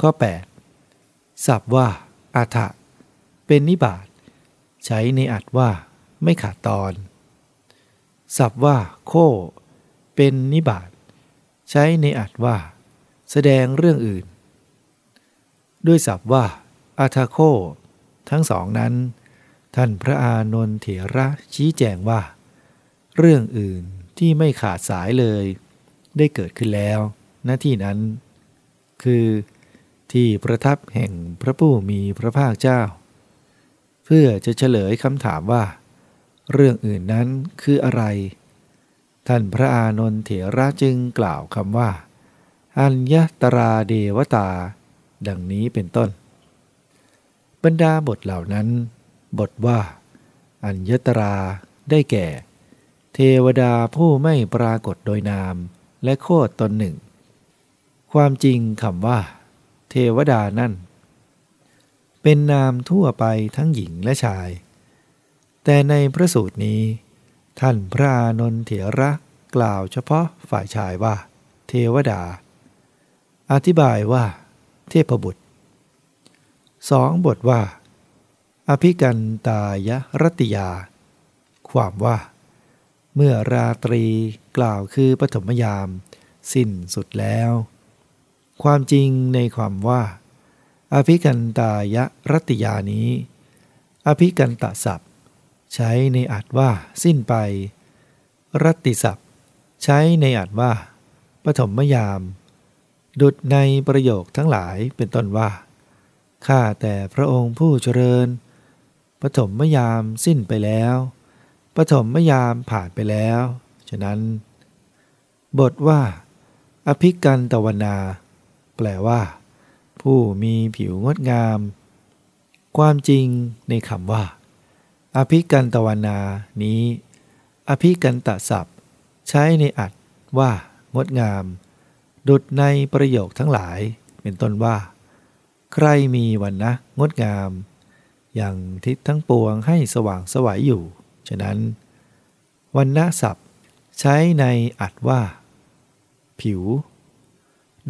ข้อ 8. ศัพท์ว่าอาถะเป็นนิบาตใช้ในอัดว่าไม่ขาดตอน ศัพท์ว่า โค เป็นนิบาตใช้ในอัดว่า แสดงเรื่องอื่น ด้วยศัพท์ว่าอาทาโค ทั้งสองนั้น ท่านพระอานนทเถระชี้แจงว่า เรื่องอื่นที่ไม่ขาดสายเลย ได้เกิดขึ้นแล้วณที่นั้น คือ ที่ประทับแห่งพระผู้มีพระภาคเจ้า เพื่อจะเฉลยคำถามว่า เรื่องอื่นนั้นคืออะไร ท่านพระอานนทเถระจึงกล่าวคำว่า อัญญตราเดวตา ดังนี้เป็นต้น บรรดาบทเหล่านั้น บทว่า อัญญตราได้แก่ เทวดาผู้ไม่ปรากฏโดยนามและโคดตนหนึ่ง ความจริงคำว่า เทวดานั่น เป็นนามทั่วไปทั้งหญิงและชาย แต่ในพระสูตรนี้ ท่านพระนนเถระกล่าวเฉพาะฝ่ายชายว่า เทวดา อธิบายว่า เทพบุตรสองบทว่า อภิกันตายรติยา ความว่า เมื่อราตรีกล่าวคือปฐมยาม สิ้นสุดแล้ว ความจริงในความว่า อภิกันตายะรัตยานี้ อภิกันตศัพท์ ใช้ในอัดว่า สิ้นไป รัติศัพท์ ใช้ในอัดว่า ปฐมยาม ดุดในประโยคทั้งหลายเป็นต้นว่าข้าแต่พระองค์ผู้เจริญ ปฐมยามสิ้นไปแล้ว ปฐมยามผ่านไปแล้ว ฉะนั้น บทว่า อภิกันตวนา แปลว่า ผู้มีผิวงดงาม ความจริงในคำว่า อภิกันตวนานี้ อภิกันตศัพท์ ใช้ในอัดว่า งดงาม ดุดในประโยคทั้งหลาย เป็นต้นว่า ใครมีวันนะงดงาม อย่างทิศทั้งปวงให้สว่างสวัยอยู่ ฉะนั้นวันนะศัพท์ ใช้ในอัดว่า ผิว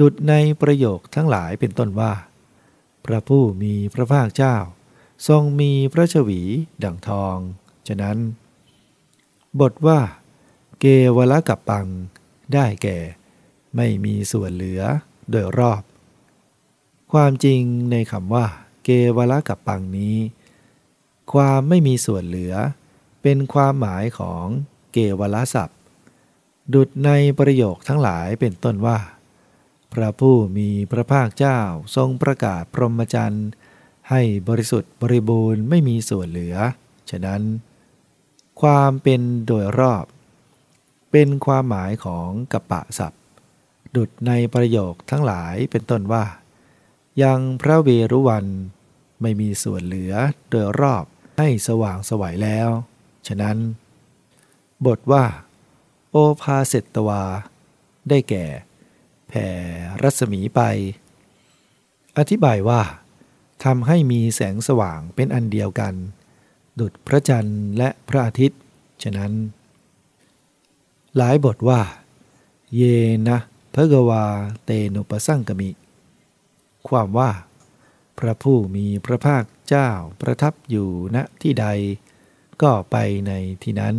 ดุดในประโยคทั้งหลายเป็นต้นว่า พระผู้มีพระภาคเจ้า ทรงมีพระชวีดังทอง ฉะนั้น บทว่า เกวละกับปัง ได้แก่ ไม่มีส่วนเหลือโดยรอบ ความจริงในคำว่า เกวละกับปังนี้ ความไม่มีส่วนเหลือ เป็นความหมายของเกวละศัพท์ ดุดในประโยคทั้งหลายเป็นต้นว่า พระผู้มีพระภาคเจ้าทรงประกาศพรหมจรรย์ให้บริสุทธิ์บริบูรณ์ไม่มีส่วนเหลือ ฉะนั้น ความเป็นโดยรอบ เป็นความหมายของกัปปะศัพท์ ดุดในประโยคทั้งหลายเป็นต้นว่า ยังพระเวรุวันไม่มีส่วนเหลือโดยรอบให้สว่างสวัยแล้ว ฉะนั้น บทว่า โอภาเสตวา ได้แก่ แผ่รัศมีไป อธิบายว่าทำให้มีแสงสว่างเป็นอันเดียวกัน ดุดพระจันทร์และพระอาทิตย์ ฉะนั้น หลายบทว่า เยนะพระกวาเตนุปสังกมิ ความว่า พระผู้มีพระภาคเจ้าประทับอยู่ณที่ใด ก็ไปในที่นั้น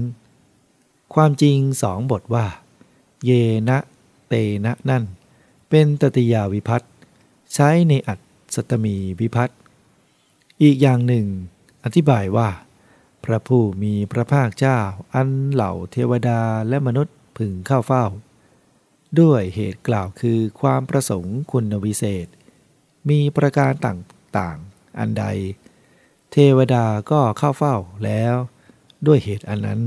ความจริงสองบทว่า เยนะเตนะนั่น เป็นตติยาวิพัตใช้ในอัตสตมีวิพัตอีกอย่างหนึ่ง อธิบายว่า พระผู้มีพระภาคเจ้าอันเหล่าเทวดาและมนุษย์พึงเข้าเฝ้า ด้วยเหตุกล่าวคือความประสงค์คุณวิเศษ มีประการต่างๆอันใด เทวดาก็เข้าเฝ้าแล้ว ด้วยเหตุอันนั้น